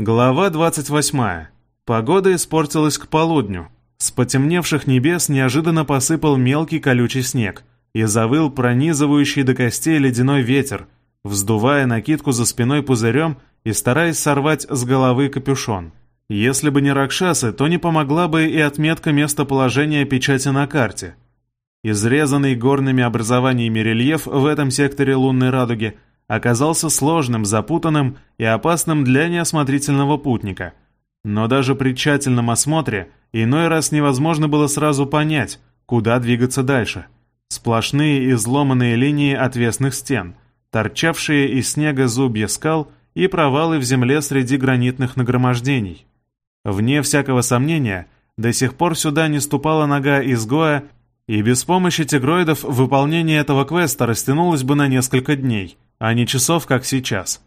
Глава 28. Погода испортилась к полудню. С потемневших небес неожиданно посыпал мелкий колючий снег и завыл пронизывающий до костей ледяной ветер, вздувая накидку за спиной пузырем и стараясь сорвать с головы капюшон. Если бы не Ракшасы, то не помогла бы и отметка местоположения печати на карте. Изрезанный горными образованиями рельеф в этом секторе лунной радуги – оказался сложным, запутанным и опасным для неосмотрительного путника. Но даже при тщательном осмотре иной раз невозможно было сразу понять, куда двигаться дальше. Сплошные изломанные линии отвесных стен, торчавшие из снега зубья скал и провалы в земле среди гранитных нагромождений. Вне всякого сомнения, до сих пор сюда не ступала нога изгоя, и без помощи тигроидов выполнение этого квеста растянулось бы на несколько дней – а не часов, как сейчас.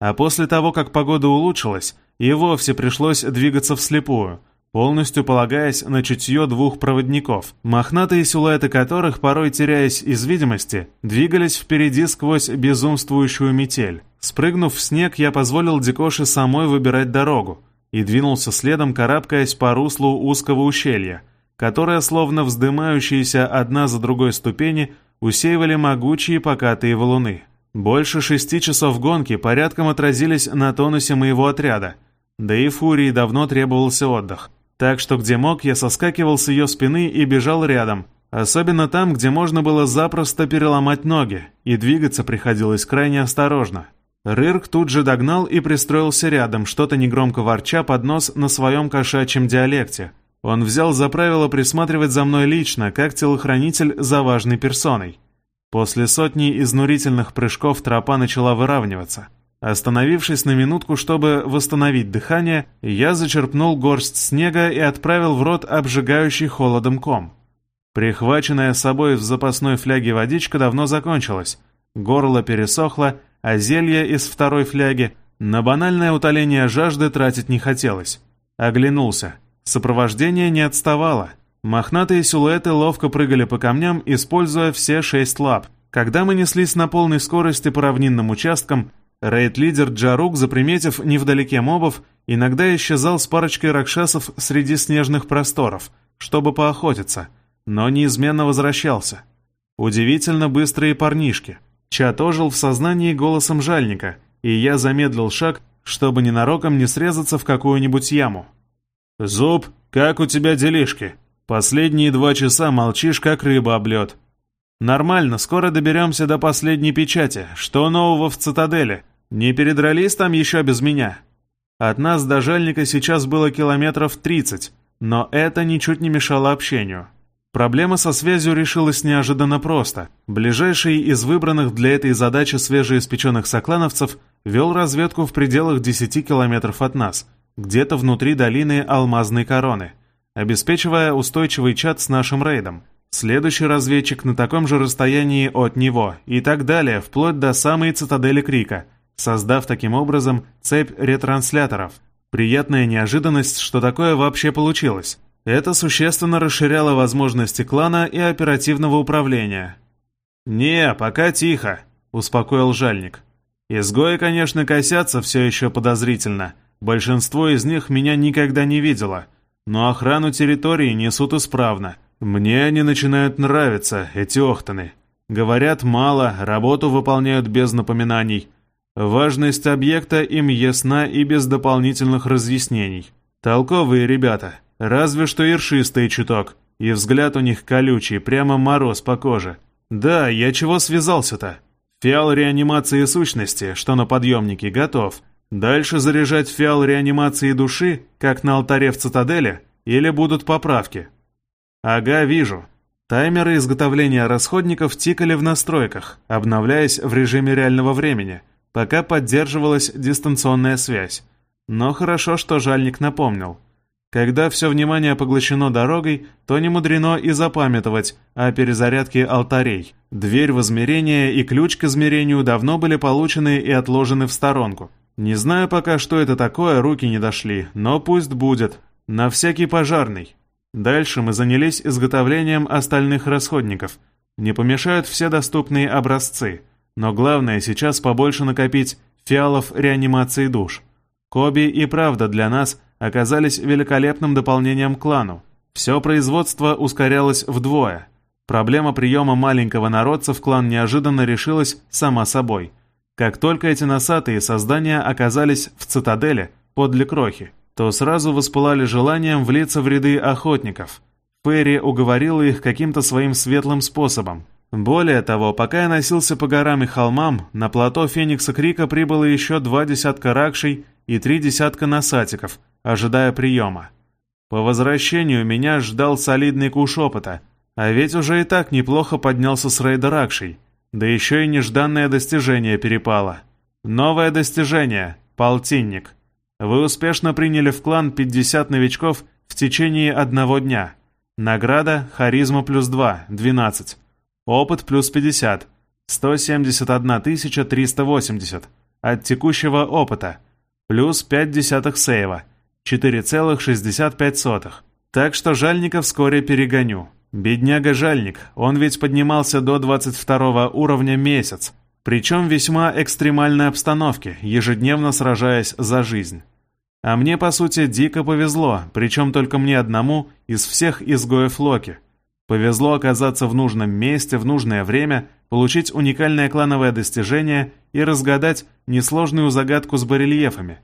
А после того, как погода улучшилась, и вовсе пришлось двигаться вслепую, полностью полагаясь на чутье двух проводников, мохнатые силуэты которых, порой теряясь из видимости, двигались впереди сквозь безумствующую метель. Спрыгнув в снег, я позволил Дикоши самой выбирать дорогу и двинулся следом, карабкаясь по руслу узкого ущелья, которое, словно вздымающиеся одна за другой ступени, усеивали могучие покатые валуны. Больше шести часов гонки порядком отразились на тонусе моего отряда, да и Фурии давно требовался отдых. Так что где мог, я соскакивал с ее спины и бежал рядом, особенно там, где можно было запросто переломать ноги, и двигаться приходилось крайне осторожно. Рырк тут же догнал и пристроился рядом, что-то негромко ворча под нос на своем кошачьем диалекте. Он взял за правило присматривать за мной лично, как телохранитель за важной персоной. После сотни изнурительных прыжков тропа начала выравниваться. Остановившись на минутку, чтобы восстановить дыхание, я зачерпнул горсть снега и отправил в рот обжигающий холодом ком. Прихваченная с собой в запасной фляге водичка давно закончилась. Горло пересохло, а зелье из второй фляги на банальное утоление жажды тратить не хотелось. Оглянулся. Сопровождение не отставало — Мохнатые силуэты ловко прыгали по камням, используя все шесть лап. Когда мы неслись на полной скорости по равнинным участкам, рейд-лидер Джарук, заприметив невдалеке мобов, иногда исчезал с парочкой ракшасов среди снежных просторов, чтобы поохотиться, но неизменно возвращался. Удивительно быстрые парнишки. Чат ожил в сознании голосом жальника, и я замедлил шаг, чтобы ненароком не срезаться в какую-нибудь яму. «Зуб, как у тебя делишки?» Последние два часа молчишь, как рыба об лед. Нормально, скоро доберемся до последней печати. Что нового в цитадели? Не передрались там еще без меня? От нас до жальника сейчас было километров 30, но это ничуть не мешало общению. Проблема со связью решилась неожиданно просто. Ближайший из выбранных для этой задачи свежеиспеченных соклановцев вел разведку в пределах 10 километров от нас, где-то внутри долины Алмазной Короны – обеспечивая устойчивый чат с нашим рейдом. Следующий разведчик на таком же расстоянии от него и так далее, вплоть до самой цитадели Крика, создав таким образом цепь ретрансляторов. Приятная неожиданность, что такое вообще получилось. Это существенно расширяло возможности клана и оперативного управления. «Не, пока тихо», — успокоил жальник. «Изгои, конечно, косятся все еще подозрительно. Большинство из них меня никогда не видело» но охрану территории несут исправно. Мне они начинают нравиться, эти охтаны. Говорят мало, работу выполняют без напоминаний. Важность объекта им ясна и без дополнительных разъяснений. Толковые ребята, разве что ершистые чуток. И взгляд у них колючий, прямо мороз по коже. Да, я чего связался-то? Фиал реанимации сущности, что на подъемнике, готов. Дальше заряжать фиал реанимации души, как на алтаре в цитадели, или будут поправки? Ага, вижу. Таймеры изготовления расходников тикали в настройках, обновляясь в режиме реального времени, пока поддерживалась дистанционная связь. Но хорошо, что жальник напомнил. Когда все внимание поглощено дорогой, то не мудрено и запамятовать о перезарядке алтарей. Дверь в измерение и ключ к измерению давно были получены и отложены в сторонку. Не знаю пока, что это такое, руки не дошли, но пусть будет. На всякий пожарный. Дальше мы занялись изготовлением остальных расходников. Не помешают все доступные образцы, но главное сейчас побольше накопить фиалов реанимации душ. Коби и правда для нас оказались великолепным дополнением к клану. Все производство ускорялось вдвое. Проблема приема маленького народца в клан неожиданно решилась сама собой. Как только эти носатые создания оказались в цитадели, подле крохи, то сразу воспылали желанием влиться в ряды охотников. Ферри уговорила их каким-то своим светлым способом. Более того, пока я носился по горам и холмам, на плато Феникса Крика прибыло еще два десятка ракшей и три десятка носатиков, ожидая приема. По возвращению меня ждал солидный куш опыта, а ведь уже и так неплохо поднялся с рейда Ракшей, да еще и нежданное достижение перепало. Новое достижение — полтинник. Вы успешно приняли в клан 50 новичков в течение одного дня. Награда — харизма плюс 2, 12. Опыт плюс 50, 171 380 от текущего опыта. Плюс 5 десятых сейва, 4,65. Так что Жальника вскоре перегоню. Бедняга Жальник, он ведь поднимался до 22 уровня месяц, причем в весьма экстремальной обстановке, ежедневно сражаясь за жизнь. А мне, по сути, дико повезло, причем только мне одному из всех изгоев Локи. Повезло оказаться в нужном месте в нужное время, получить уникальное клановое достижение и разгадать несложную загадку с барельефами.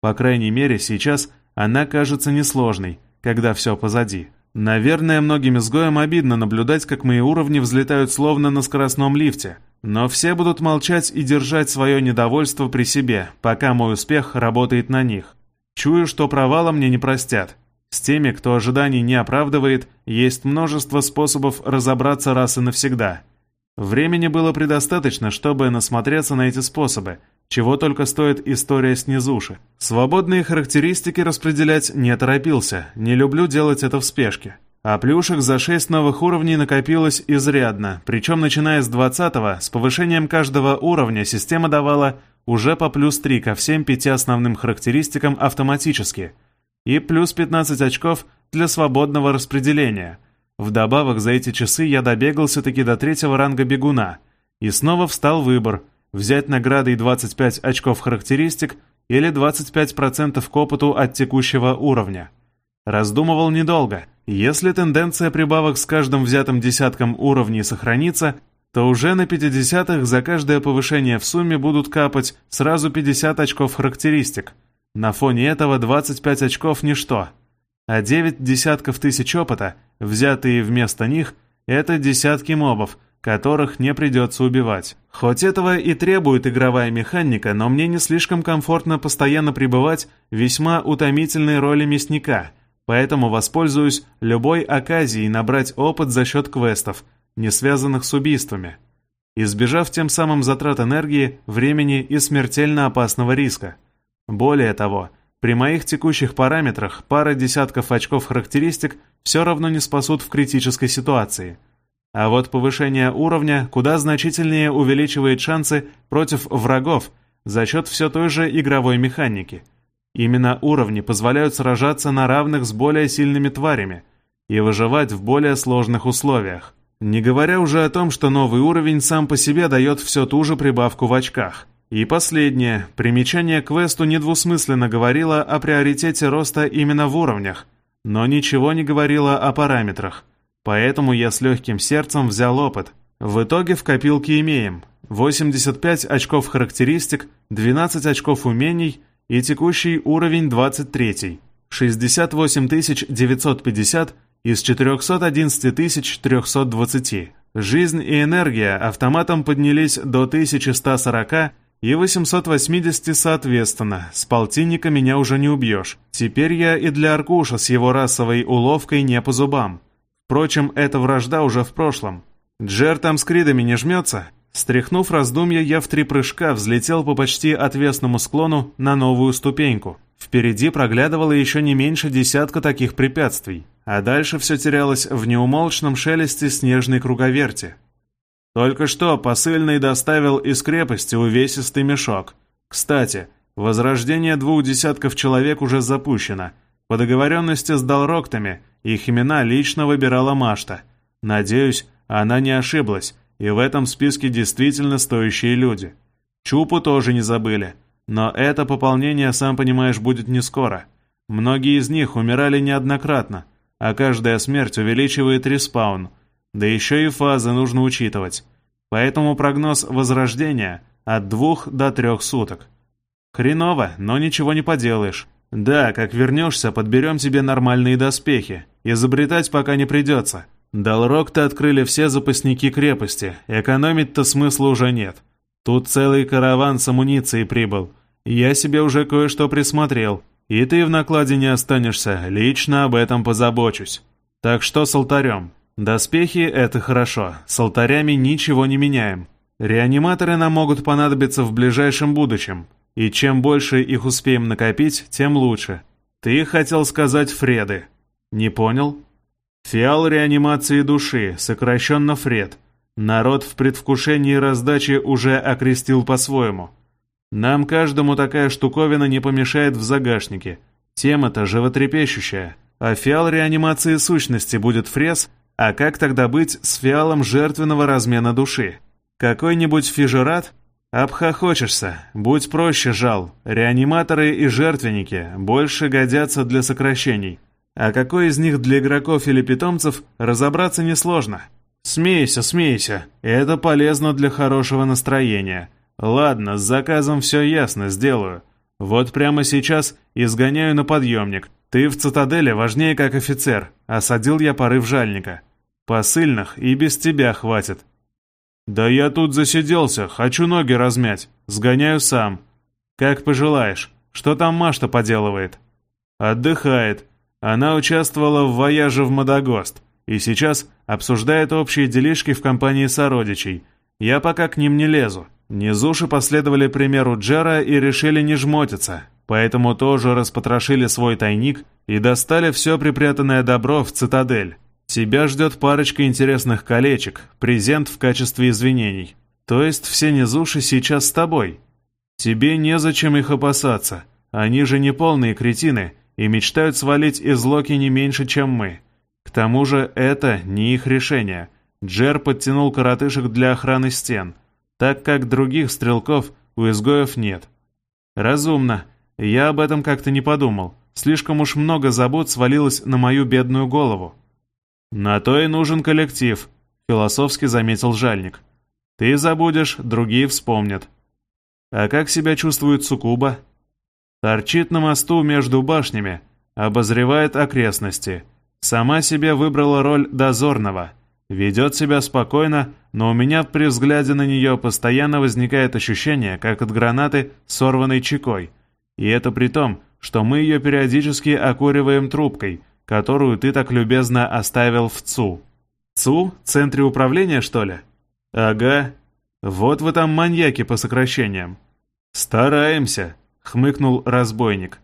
По крайней мере, сейчас она кажется несложной, когда все позади. Наверное, многим изгоям обидно наблюдать, как мои уровни взлетают словно на скоростном лифте, но все будут молчать и держать свое недовольство при себе, пока мой успех работает на них. Чую, что провала мне не простят. С теми, кто ожиданий не оправдывает, есть множество способов разобраться раз и навсегда. Времени было предостаточно, чтобы насмотреться на эти способы, чего только стоит история снизуши. Свободные характеристики распределять не торопился, не люблю делать это в спешке. А плюшек за 6 новых уровней накопилось изрядно, причем начиная с 20-го, с повышением каждого уровня система давала уже по плюс 3 ко всем пяти основным характеристикам автоматически, и плюс 15 очков для свободного распределения. Вдобавок за эти часы я добегался-таки до третьего ранга бегуна, и снова встал выбор – взять наградой 25 очков характеристик или 25% к опыту от текущего уровня. Раздумывал недолго. Если тенденция прибавок с каждым взятым десятком уровней сохранится, то уже на 50-х за каждое повышение в сумме будут капать сразу 50 очков характеристик. На фоне этого 25 очков – ничто. А 9 десятков тысяч опыта, взятые вместо них, это десятки мобов, которых не придется убивать. Хоть этого и требует игровая механика, но мне не слишком комфортно постоянно пребывать в весьма утомительной роли мясника, поэтому воспользуюсь любой оказией набрать опыт за счет квестов, не связанных с убийствами, избежав тем самым затрат энергии, времени и смертельно опасного риска. Более того, при моих текущих параметрах пара десятков очков характеристик все равно не спасут в критической ситуации – а вот повышение уровня куда значительнее увеличивает шансы против врагов за счет все той же игровой механики. Именно уровни позволяют сражаться на равных с более сильными тварями и выживать в более сложных условиях. Не говоря уже о том, что новый уровень сам по себе дает все ту же прибавку в очках. И последнее. Примечание квесту недвусмысленно говорило о приоритете роста именно в уровнях, но ничего не говорило о параметрах – Поэтому я с легким сердцем взял опыт. В итоге в копилке имеем 85 очков характеристик, 12 очков умений и текущий уровень 23. 68 950 из 411 320. Жизнь и энергия автоматом поднялись до 1140 и 880 соответственно. С полтинника меня уже не убьешь. Теперь я и для Аркуша с его расовой уловкой не по зубам. Впрочем, эта вражда уже в прошлом. Джер там с кридами не жмется? Стряхнув раздумья, я в три прыжка взлетел по почти отвесному склону на новую ступеньку. Впереди проглядывало еще не меньше десятка таких препятствий, а дальше все терялось в неумолчном шелесте снежной круговерти. Только что посыльный доставил из крепости увесистый мешок. Кстати, возрождение двух десятков человек уже запущено. По договоренности с Далроктами – их имена лично выбирала Машта. Надеюсь, она не ошиблась, и в этом списке действительно стоящие люди. Чупу тоже не забыли. Но это пополнение, сам понимаешь, будет не скоро. Многие из них умирали неоднократно, а каждая смерть увеличивает респаун. Да еще и фазы нужно учитывать. Поэтому прогноз возрождения от двух до трех суток. Хреново, но ничего не поделаешь. Да, как вернешься, подберем тебе нормальные доспехи. Изобретать пока не придется. Далрок-то открыли все запасники крепости, экономить-то смысла уже нет. Тут целый караван с амуницией прибыл. Я себе уже кое-что присмотрел. И ты в накладе не останешься, лично об этом позабочусь. Так что с алтарем? Доспехи — это хорошо, с алтарями ничего не меняем. Реаниматоры нам могут понадобиться в ближайшем будущем. И чем больше их успеем накопить, тем лучше. Ты хотел сказать Фреды. Не понял? Фиал реанимации души, сокращенно Фред. Народ в предвкушении раздачи уже окрестил по-своему. Нам каждому такая штуковина не помешает в загашнике. Тема-то животрепещущая. А фиал реанимации сущности будет фрез, а как тогда быть с фиалом жертвенного размена души? Какой-нибудь фижерат? Обхохочешься. Будь проще, жал. Реаниматоры и жертвенники больше годятся для сокращений. А какой из них для игроков или питомцев, разобраться несложно. Смейся, смейся. Это полезно для хорошего настроения. Ладно, с заказом все ясно, сделаю. Вот прямо сейчас изгоняю на подъемник. Ты в цитадели важнее как офицер. Осадил я порыв жальника. Посыльных и без тебя хватит. «Да я тут засиделся, хочу ноги размять. Сгоняю сам. Как пожелаешь. Что там Машта поделывает?» «Отдыхает. Она участвовала в вояже в Мадагост и сейчас обсуждает общие делишки в компании сородичей. Я пока к ним не лезу. Низуши последовали примеру Джера и решили не жмотиться, поэтому тоже распотрошили свой тайник и достали все припрятанное добро в цитадель. Тебя ждет парочка интересных колечек, презент в качестве извинений. То есть все низуши сейчас с тобой. Тебе незачем их опасаться. Они же не полные кретины и мечтают свалить из Локи не меньше, чем мы. К тому же это не их решение. Джер подтянул коротышек для охраны стен, так как других стрелков у изгоев нет. Разумно. Я об этом как-то не подумал. Слишком уж много забот свалилось на мою бедную голову. «На то и нужен коллектив», — философски заметил жальник. «Ты забудешь, другие вспомнят». «А как себя чувствует Сукуба?» «Торчит на мосту между башнями, обозревает окрестности. Сама себе выбрала роль дозорного. Ведет себя спокойно, но у меня при взгляде на нее постоянно возникает ощущение, как от гранаты, сорванной чекой. И это при том, что мы ее периодически окуриваем трубкой — которую ты так любезно оставил в ЦУ. ЦУ? Центре управления, что ли? Ага. Вот вы там маньяки по сокращениям. Стараемся, хмыкнул разбойник.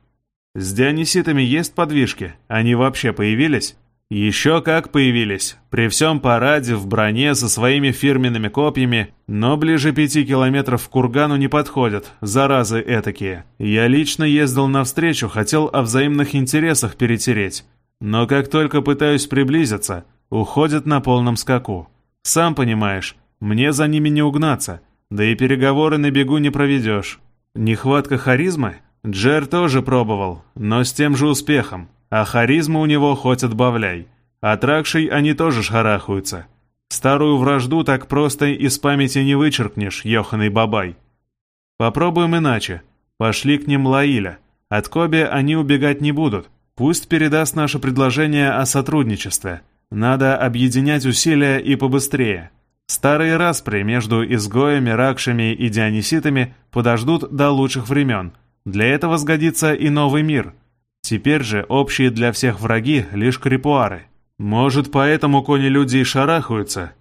С диониситами есть подвижки? Они вообще появились? Еще как появились. При всем параде, в броне, со своими фирменными копьями, но ближе пяти километров к кургану не подходят, заразы этакие. Я лично ездил навстречу, хотел о взаимных интересах перетереть. Но как только пытаюсь приблизиться, уходят на полном скаку. Сам понимаешь, мне за ними не угнаться, да и переговоры на бегу не проведешь. Нехватка харизмы? Джер тоже пробовал, но с тем же успехом, а харизма у него хоть отбавляй. От Ракшей они тоже шарахаются. Старую вражду так просто из памяти не вычеркнешь, ёханый бабай. Попробуем иначе. Пошли к ним Лаиля. От Коби они убегать не будут. Пусть передаст наше предложение о сотрудничестве. Надо объединять усилия и побыстрее. Старые распри между изгоями, ракшами и диониситами подождут до лучших времен. Для этого сгодится и новый мир. Теперь же общие для всех враги лишь крипуары. Может, поэтому кони-люди и шарахаются?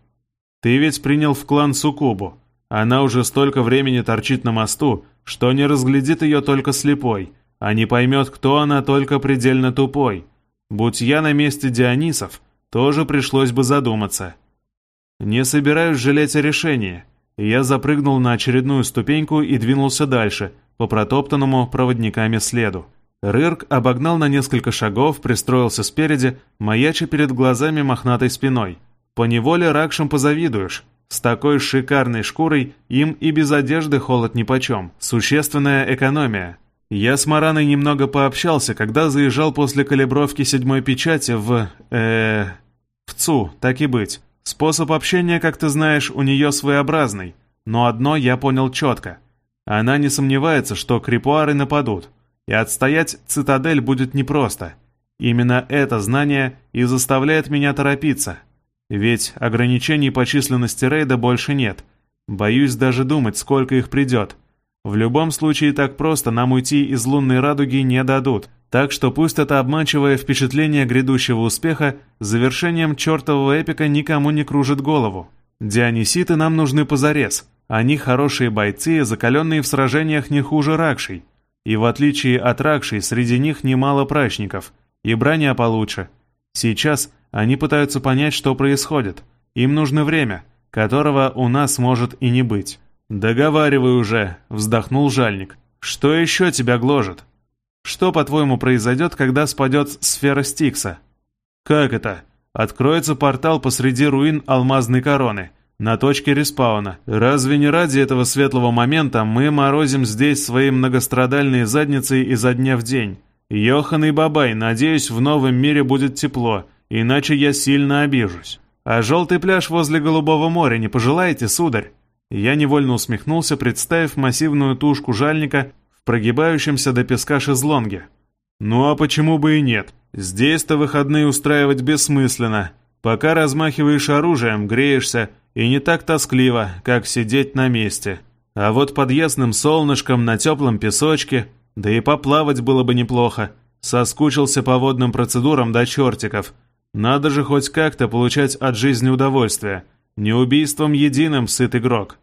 Ты ведь принял в клан Сукубу. Она уже столько времени торчит на мосту, что не разглядит ее только слепой — а не поймет, кто она, только предельно тупой. Будь я на месте Дионисов, тоже пришлось бы задуматься. Не собираюсь жалеть о решении. Я запрыгнул на очередную ступеньку и двинулся дальше, по протоптанному проводниками следу. Рырк обогнал на несколько шагов, пристроился спереди, маяча перед глазами мохнатой спиной. По неволе Ракшем позавидуешь. С такой шикарной шкурой им и без одежды холод нипочем. Существенная экономия. Я с Мараной немного пообщался, когда заезжал после калибровки седьмой печати в... э в ЦУ, так и быть. Способ общения, как ты знаешь, у нее своеобразный. Но одно я понял четко. Она не сомневается, что крипуары нападут. И отстоять цитадель будет непросто. Именно это знание и заставляет меня торопиться. Ведь ограничений по численности рейда больше нет. Боюсь даже думать, сколько их придет. В любом случае так просто нам уйти из лунной радуги не дадут, так что пусть это обманчивое впечатление грядущего успеха завершением чертового эпика никому не кружит голову. Диониситы нам нужны позарез. Они хорошие бойцы, закаленные в сражениях не хуже Ракшей. И в отличие от Ракшей, среди них немало прачников. И броня получше. Сейчас они пытаются понять, что происходит. Им нужно время, которого у нас может и не быть. «Договаривай уже», — вздохнул жальник. «Что еще тебя гложет? Что, по-твоему, произойдет, когда спадет сфера Стикса?» «Как это? Откроется портал посреди руин алмазной короны, на точке респауна. Разве не ради этого светлого момента мы морозим здесь свои многострадальные задницы изо дня в день? Йохан и Бабай, надеюсь, в новом мире будет тепло, иначе я сильно обижусь. А желтый пляж возле Голубого моря не пожелаете, сударь?» Я невольно усмехнулся, представив массивную тушку жальника в прогибающемся до песка шезлонге. «Ну а почему бы и нет? Здесь-то выходные устраивать бессмысленно. Пока размахиваешь оружием, греешься, и не так тоскливо, как сидеть на месте. А вот под ясным солнышком на теплом песочке, да и поплавать было бы неплохо. Соскучился по водным процедурам до чертиков. Надо же хоть как-то получать от жизни удовольствие». Не убийством единым сыт игрок.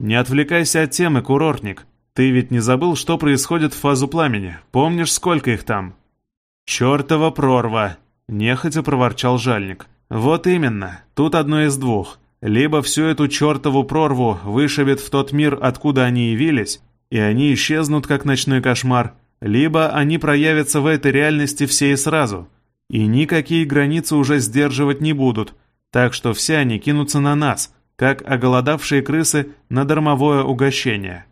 Не отвлекайся от темы, курортник. Ты ведь не забыл, что происходит в фазу пламени? Помнишь, сколько их там? Чёртова прорва! Нехотя проворчал жальник. Вот именно, тут одно из двух. Либо всю эту чёртову прорву вышибет в тот мир, откуда они явились, и они исчезнут, как ночной кошмар, либо они проявятся в этой реальности все и сразу, и никакие границы уже сдерживать не будут, так что все они кинутся на нас, как оголодавшие крысы на дармовое угощение.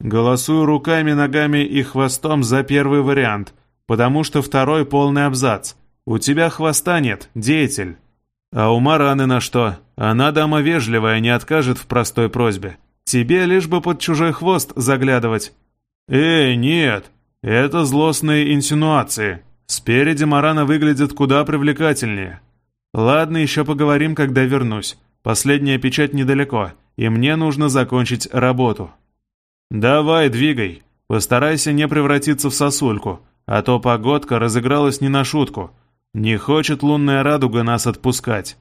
Голосую руками, ногами и хвостом за первый вариант, потому что второй полный абзац. У тебя хвоста нет, деятель. А у Мараны на что? Она дама вежливая, не откажет в простой просьбе. Тебе лишь бы под чужой хвост заглядывать. Эй, нет, это злостные инсинуации. Спереди Марана выглядит куда привлекательнее. «Ладно, еще поговорим, когда вернусь. Последняя печать недалеко, и мне нужно закончить работу». «Давай, двигай. Постарайся не превратиться в сосульку, а то погодка разыгралась не на шутку. Не хочет лунная радуга нас отпускать».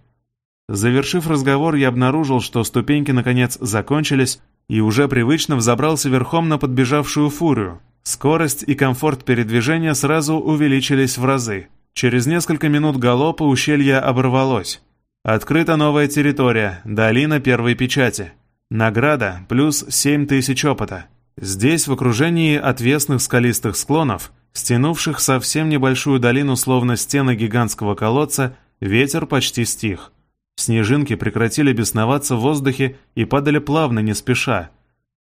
Завершив разговор, я обнаружил, что ступеньки наконец закончились, и уже привычно взобрался верхом на подбежавшую фурию. Скорость и комфорт передвижения сразу увеличились в разы. Через несколько минут галопа ущелье оборвалось. Открыта новая территория, долина первой печати. Награда плюс 7 тысяч опыта. Здесь, в окружении отвесных скалистых склонов, стянувших совсем небольшую долину словно стены гигантского колодца, ветер почти стих. Снежинки прекратили бесноваться в воздухе и падали плавно, не спеша.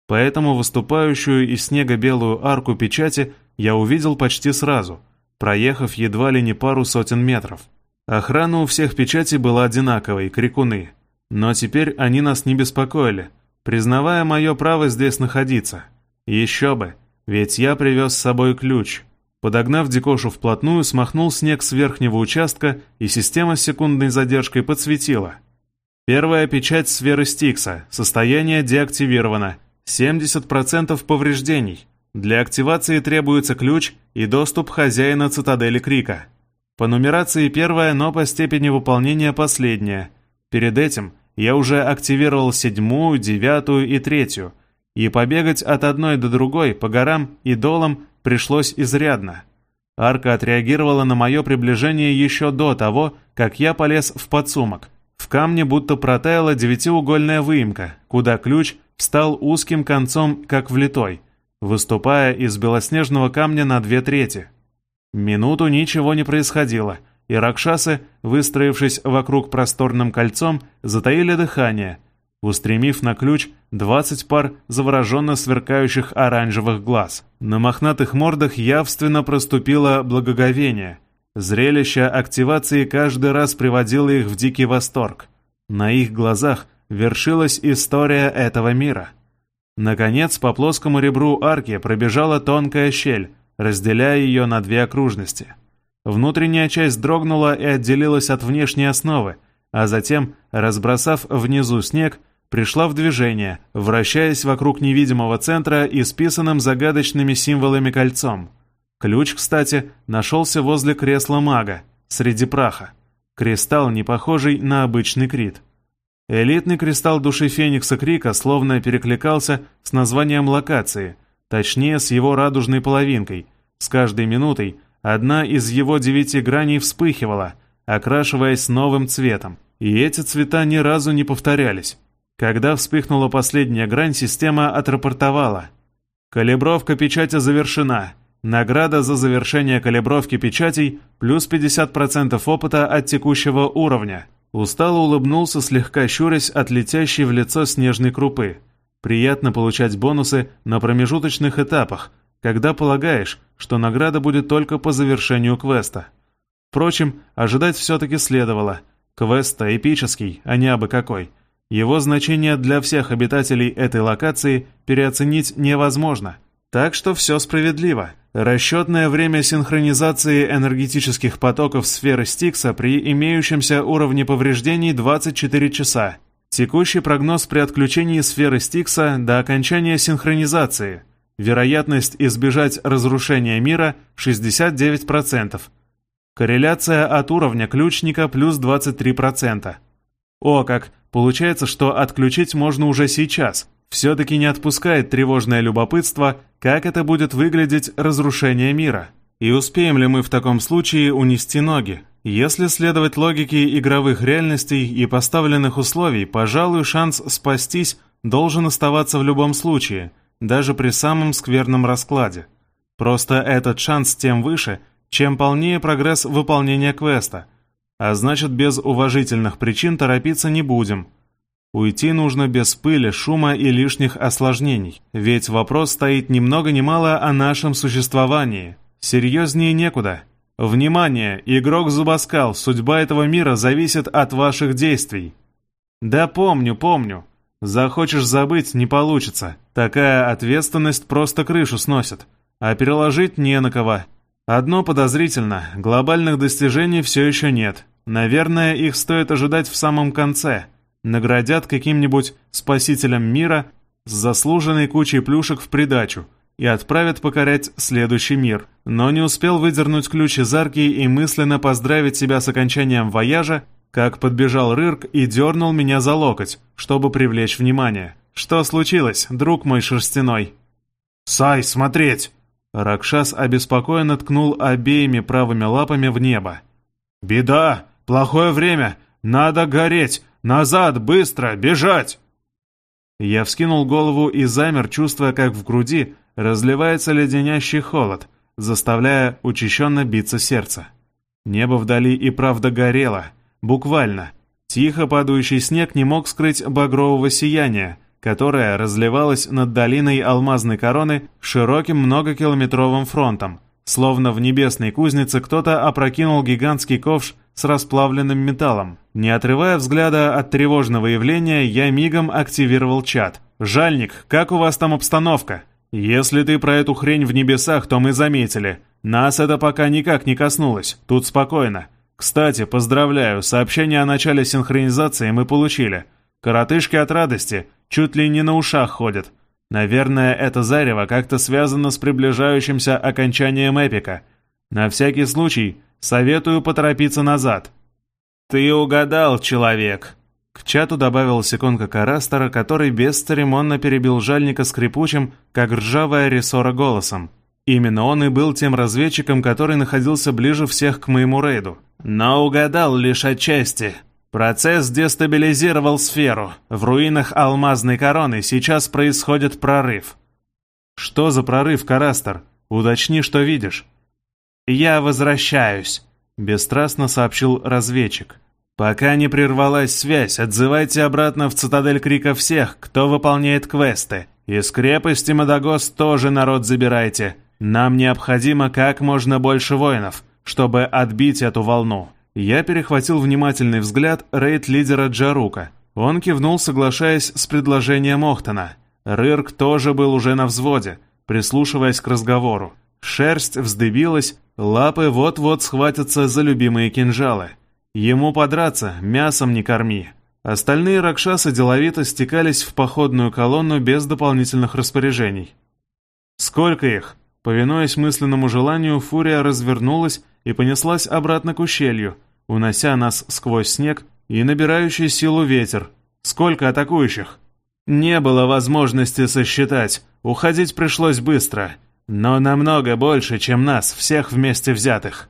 Поэтому выступающую из снега белую арку печати я увидел почти сразу — проехав едва ли не пару сотен метров. Охрана у всех печати была одинаковой, крикуны. Но теперь они нас не беспокоили, признавая мое право здесь находиться. Еще бы, ведь я привез с собой ключ. Подогнав Дикошу вплотную, смахнул снег с верхнего участка, и система с секундной задержкой подсветила. Первая печать сферы Стикса, состояние деактивировано, 70% повреждений. Для активации требуется ключ и доступ хозяина цитадели Крика. По нумерации первая, но по степени выполнения последняя. Перед этим я уже активировал седьмую, девятую и третью, и побегать от одной до другой по горам и долам пришлось изрядно. Арка отреагировала на мое приближение еще до того, как я полез в подсумок. В камне будто протаяла девятиугольная выемка, куда ключ встал узким концом, как влитой выступая из белоснежного камня на две трети. Минуту ничего не происходило, и ракшасы, выстроившись вокруг просторным кольцом, затаили дыхание, устремив на ключ 20 пар завороженно сверкающих оранжевых глаз. На мохнатых мордах явственно проступило благоговение. Зрелище активации каждый раз приводило их в дикий восторг. На их глазах вершилась история этого мира. Наконец, по плоскому ребру арки пробежала тонкая щель, разделяя ее на две окружности. Внутренняя часть дрогнула и отделилась от внешней основы, а затем, разбросав внизу снег, пришла в движение, вращаясь вокруг невидимого центра и списанным загадочными символами кольцом. Ключ, кстати, нашелся возле кресла мага, среди праха. Кристалл, не похожий на обычный крит. Элитный кристалл души Феникса Крика словно перекликался с названием локации, точнее, с его радужной половинкой. С каждой минутой одна из его девяти граней вспыхивала, окрашиваясь новым цветом. И эти цвета ни разу не повторялись. Когда вспыхнула последняя грань, система отрапортовала. Калибровка печати завершена. Награда за завершение калибровки печатей плюс 50% опыта от текущего уровня. Устало улыбнулся, слегка щурясь от летящей в лицо снежной крупы. Приятно получать бонусы на промежуточных этапах, когда полагаешь, что награда будет только по завершению квеста. Впрочем, ожидать все-таки следовало. Квест-то эпический, а не абы какой. Его значение для всех обитателей этой локации переоценить невозможно. Так что все справедливо. Расчетное время синхронизации энергетических потоков сферы Стикса при имеющемся уровне повреждений 24 часа. Текущий прогноз при отключении сферы Стикса до окончания синхронизации. Вероятность избежать разрушения мира 69%. Корреляция от уровня ключника плюс 23%. О, как! Получается, что отключить можно уже сейчас. Все-таки не отпускает тревожное любопытство, как это будет выглядеть разрушение мира. И успеем ли мы в таком случае унести ноги? Если следовать логике игровых реальностей и поставленных условий, пожалуй, шанс спастись должен оставаться в любом случае, даже при самом скверном раскладе. Просто этот шанс тем выше, чем полнее прогресс выполнения квеста – а значит, без уважительных причин торопиться не будем. Уйти нужно без пыли, шума и лишних осложнений, ведь вопрос стоит ни много ни мало о нашем существовании. Серьезнее некуда. Внимание, игрок Зубаскал, судьба этого мира зависит от ваших действий. Да помню, помню. Захочешь забыть, не получится. Такая ответственность просто крышу сносит. А переложить не на кого. Одно подозрительно, глобальных достижений все еще нет. Наверное, их стоит ожидать в самом конце. Наградят каким-нибудь спасителем мира с заслуженной кучей плюшек в придачу и отправят покорять следующий мир. Но не успел выдернуть ключ из арки и мысленно поздравить себя с окончанием вояжа, как подбежал Рырк и дернул меня за локоть, чтобы привлечь внимание. «Что случилось, друг мой шерстяной?» «Сай, смотреть!» Ракшас обеспокоенно ткнул обеими правыми лапами в небо. «Беда! Плохое время! Надо гореть! Назад! Быстро! Бежать!» Я вскинул голову и замер, чувствуя, как в груди разливается леденящий холод, заставляя учащенно биться сердце. Небо вдали и правда горело, буквально. Тихо падающий снег не мог скрыть багрового сияния, которая разливалась над долиной алмазной короны широким многокилометровым фронтом, словно в небесной кузнице кто-то опрокинул гигантский ковш с расплавленным металлом. Не отрывая взгляда от тревожного явления, я мигом активировал чат. «Жальник, как у вас там обстановка? Если ты про эту хрень в небесах, то мы заметили. Нас это пока никак не коснулось. Тут спокойно. Кстати, поздравляю, сообщение о начале синхронизации мы получили. Коротышки от радости чуть ли не на ушах ходят. Наверное, это зарево как-то связано с приближающимся окончанием эпика. На всякий случай советую поторопиться назад. «Ты угадал, человек!» К чату добавил секунка Карастера, который бесцеремонно перебил жальника скрипучим, как ржавая рессора голосом. Именно он и был тем разведчиком, который находился ближе всех к моему рейду. Но угадал лишь отчасти. Процесс дестабилизировал сферу. В руинах алмазной короны сейчас происходит прорыв. Что за прорыв, Карастер? Уточни, что видишь. Я возвращаюсь, бесстрастно сообщил разведчик. «Пока не прервалась связь, отзывайте обратно в цитадель Крика всех, кто выполняет квесты. Из крепости Мадагос тоже народ забирайте. Нам необходимо как можно больше воинов, чтобы отбить эту волну». Я перехватил внимательный взгляд рейд-лидера Джарука. Он кивнул, соглашаясь с предложением Охтона. Рырк тоже был уже на взводе, прислушиваясь к разговору. Шерсть вздыбилась, лапы вот-вот схватятся за любимые кинжалы. Ему подраться, мясом не корми. Остальные ракшасы деловито стекались в походную колонну без дополнительных распоряжений. «Сколько их?» Повинуясь мысленному желанию, фурия развернулась и понеслась обратно к ущелью, унося нас сквозь снег и набирающий силу ветер. Сколько атакующих? Не было возможности сосчитать, уходить пришлось быстро, но намного больше, чем нас, всех вместе взятых.